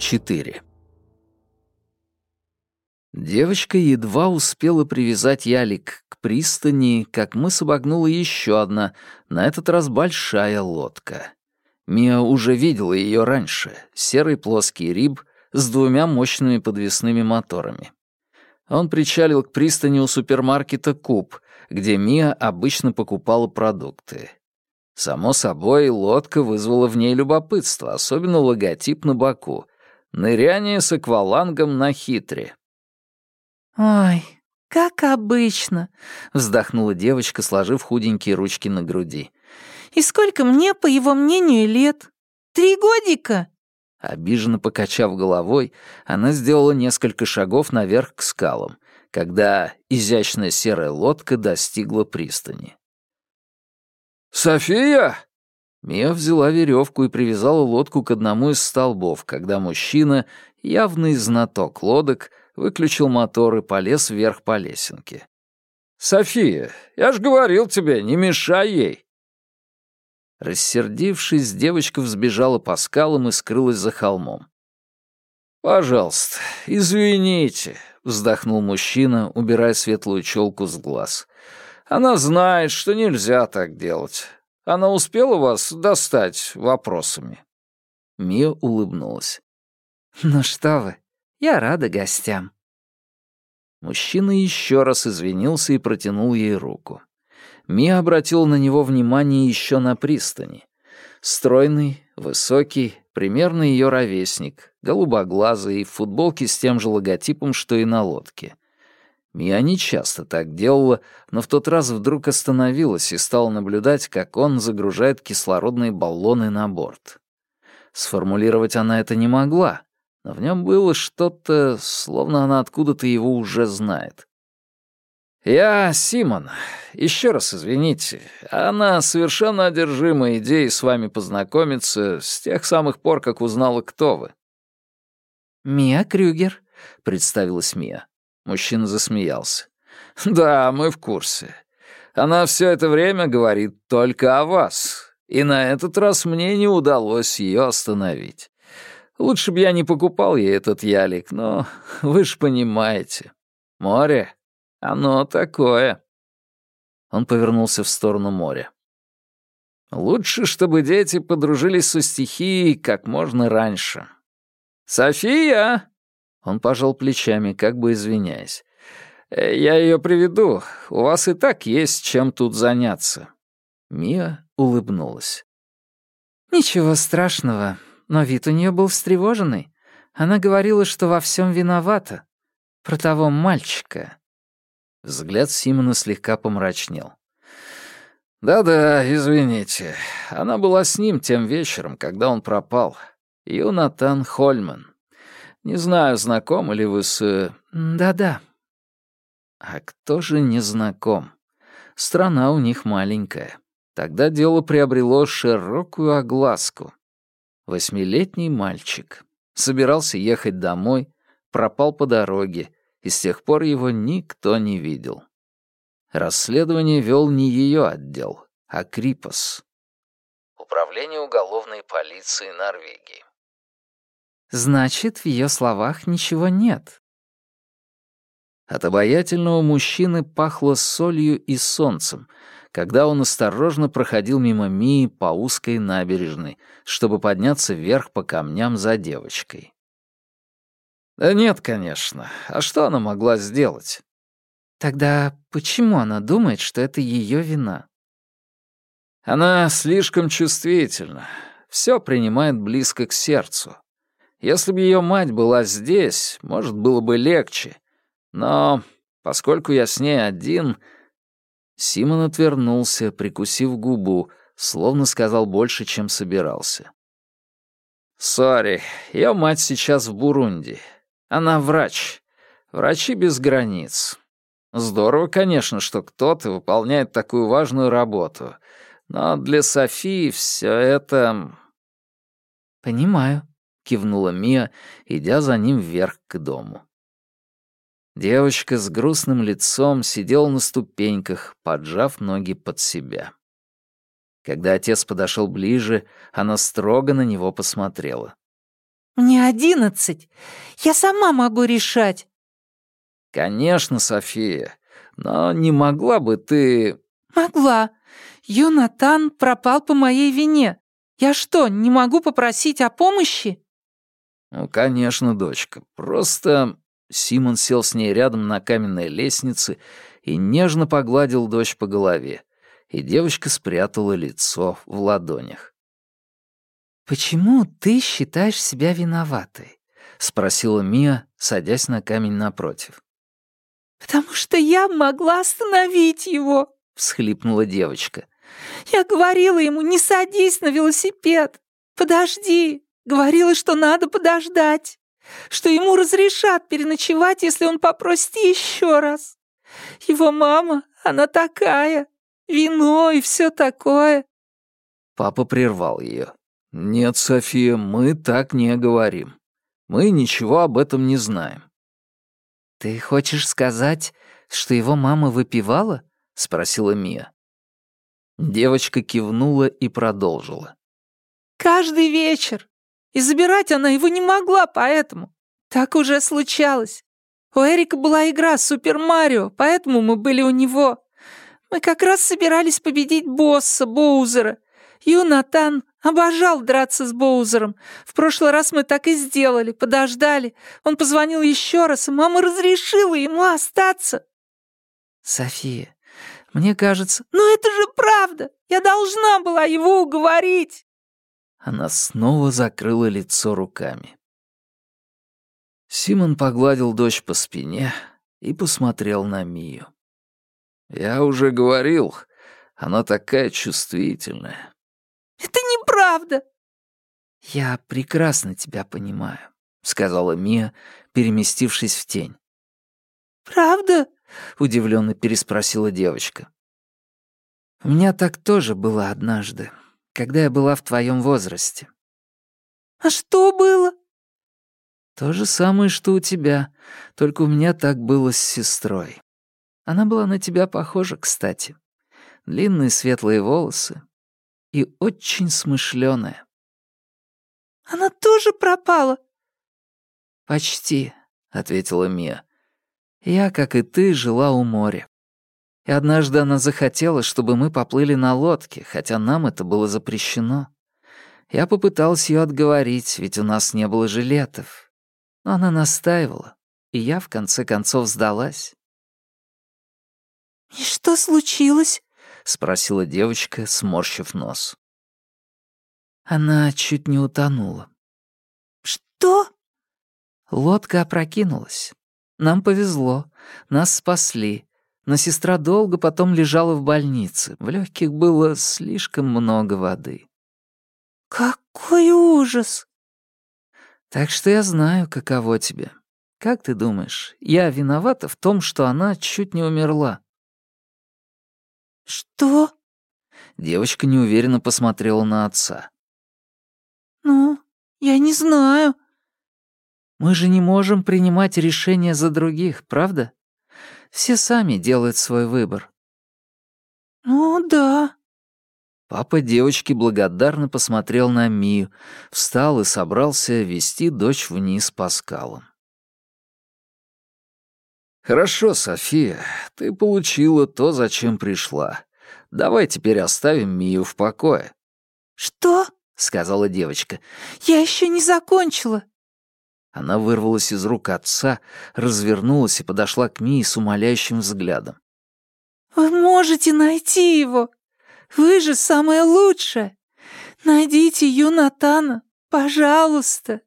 4. Девочка едва успела привязать ялик к пристани, как мыс обогнула еще одна, на этот раз большая лодка. Мия уже видела ее раньше, серый плоский риб с двумя мощными подвесными моторами. Он причалил к пристани у супермаркета «Куб», где Мия обычно покупала продукты. Само собой, лодка вызвала в ней любопытство, особенно логотип на боку. Ныряние с аквалангом на хитре. «Ой, как обычно», — вздохнула девочка, сложив худенькие ручки на груди. «И сколько мне, по его мнению, лет? Три годика?» Обиженно покачав головой, она сделала несколько шагов наверх к скалам, когда изящная серая лодка достигла пристани. «София!» Мия взяла веревку и привязала лодку к одному из столбов, когда мужчина, явный знаток лодок, выключил мотор и полез вверх по лесенке. «София, я ж говорил тебе, не мешай ей!» Рассердившись, девочка взбежала по скалам и скрылась за холмом. «Пожалуйста, извините», — вздохнул мужчина, убирая светлую челку с глаз. «Она знает, что нельзя так делать. Она успела вас достать вопросами?» Мия улыбнулась. «Ну что вы, я рада гостям». Мужчина еще раз извинился и протянул ей руку. Мия обратил на него внимание еще на пристани. Стройный, высокий, примерно ее ровесник, голубоглазый, в футболке с тем же логотипом, что и на лодке. Мия не часто так делала, но в тот раз вдруг остановилась и стала наблюдать, как он загружает кислородные баллоны на борт. Сформулировать она это не могла, но в нем было что-то, словно она откуда-то его уже знает. «Я Симон. Еще раз извините. Она совершенно одержима идеей с вами познакомиться с тех самых пор, как узнала, кто вы». «Мия Крюгер», — представилась Мия. Мужчина засмеялся. «Да, мы в курсе. Она все это время говорит только о вас, и на этот раз мне не удалось ее остановить. Лучше бы я не покупал ей этот ялик, но вы ж понимаете. Море оно такое. Он повернулся в сторону моря. Лучше, чтобы дети подружились со стихией как можно раньше. «София!» Он пожал плечами, как бы извиняясь. «Э, «Я ее приведу. У вас и так есть чем тут заняться». Мия улыбнулась. «Ничего страшного, но вид у нее был встревоженный. Она говорила, что во всем виновата. Про того мальчика. Взгляд Симона слегка помрачнел. «Да-да, извините. Она была с ним тем вечером, когда он пропал. Юнатан Хольман. Не знаю, знакомы ли вы с...» «Да-да». «А кто же не знаком? Страна у них маленькая. Тогда дело приобрело широкую огласку. Восьмилетний мальчик. Собирался ехать домой, пропал по дороге, и с тех пор его никто не видел. Расследование вел не ее отдел, а Крипос. Управление уголовной полиции Норвегии. Значит, в ее словах ничего нет. От обаятельного мужчины пахло солью и солнцем, когда он осторожно проходил мимо Мии по узкой набережной, чтобы подняться вверх по камням за девочкой. Да нет, конечно. А что она могла сделать? Тогда почему она думает, что это ее вина? Она слишком чувствительна. Все принимает близко к сердцу. Если бы ее мать была здесь, может, было бы легче. Но поскольку я с ней один... Симон отвернулся, прикусив губу, словно сказал больше, чем собирался. «Сори, ее мать сейчас в Бурунди. Она врач. Врачи без границ. Здорово, конечно, что кто-то выполняет такую важную работу. Но для Софии все это... «Понимаю», — кивнула Мия, идя за ним вверх к дому. Девочка с грустным лицом сидела на ступеньках, поджав ноги под себя. Когда отец подошел ближе, она строго на него посмотрела. Мне одиннадцать. Я сама могу решать». «Конечно, София. Но не могла бы ты...» «Могла. Юнатан пропал по моей вине. Я что, не могу попросить о помощи?» «Ну, конечно, дочка. Просто...» Симон сел с ней рядом на каменной лестнице и нежно погладил дочь по голове, и девочка спрятала лицо в ладонях. «Почему ты считаешь себя виноватой?» — спросила Мия, садясь на камень напротив. «Потому что я могла остановить его», — всхлипнула девочка. «Я говорила ему, не садись на велосипед. Подожди. Говорила, что надо подождать. Что ему разрешат переночевать, если он попросит еще раз. Его мама, она такая. Вино и все такое». Папа прервал ее. «Нет, София, мы так не говорим. Мы ничего об этом не знаем. «Ты хочешь сказать, что его мама выпивала?» — спросила Мия. Девочка кивнула и продолжила. «Каждый вечер. И забирать она его не могла, поэтому. Так уже случалось. У Эрика была игра «Супер Марио», поэтому мы были у него. Мы как раз собирались победить босса Боузера. Юнатан Обожал драться с Боузером. В прошлый раз мы так и сделали, подождали. Он позвонил еще раз, и мама разрешила ему остаться. София, мне кажется... Но это же правда! Я должна была его уговорить!» Она снова закрыла лицо руками. Симон погладил дочь по спине и посмотрел на Мию. «Я уже говорил, она такая чувствительная. «Это неправда!» «Я прекрасно тебя понимаю», — сказала Мия, переместившись в тень. «Правда?» — удивленно переспросила девочка. «У меня так тоже было однажды, когда я была в твоем возрасте». «А что было?» «То же самое, что у тебя, только у меня так было с сестрой. Она была на тебя похожа, кстати. Длинные светлые волосы, и очень смышленая. «Она тоже пропала?» «Почти», — ответила Мия. «Я, как и ты, жила у моря. И однажды она захотела, чтобы мы поплыли на лодке, хотя нам это было запрещено. Я попыталась ее отговорить, ведь у нас не было жилетов. Но она настаивала, и я, в конце концов, сдалась». «И что случилось?» — спросила девочка, сморщив нос. Она чуть не утонула. «Что?» Лодка опрокинулась. Нам повезло. Нас спасли. Но сестра долго потом лежала в больнице. В легких было слишком много воды. «Какой ужас!» «Так что я знаю, каково тебе. Как ты думаешь, я виновата в том, что она чуть не умерла?» «Что?» Девочка неуверенно посмотрела на отца. «Ну, я не знаю». «Мы же не можем принимать решения за других, правда? Все сами делают свой выбор». «Ну да». Папа девочки благодарно посмотрел на Мию, встал и собрался вести дочь вниз по скалам. «Хорошо, София, ты получила то, зачем пришла. Давай теперь оставим Мию в покое». «Что?» — сказала девочка. «Я еще не закончила». Она вырвалась из рук отца, развернулась и подошла к Мии с умоляющим взглядом. «Вы можете найти его. Вы же самое лучшее. Найдите Юнатана, пожалуйста».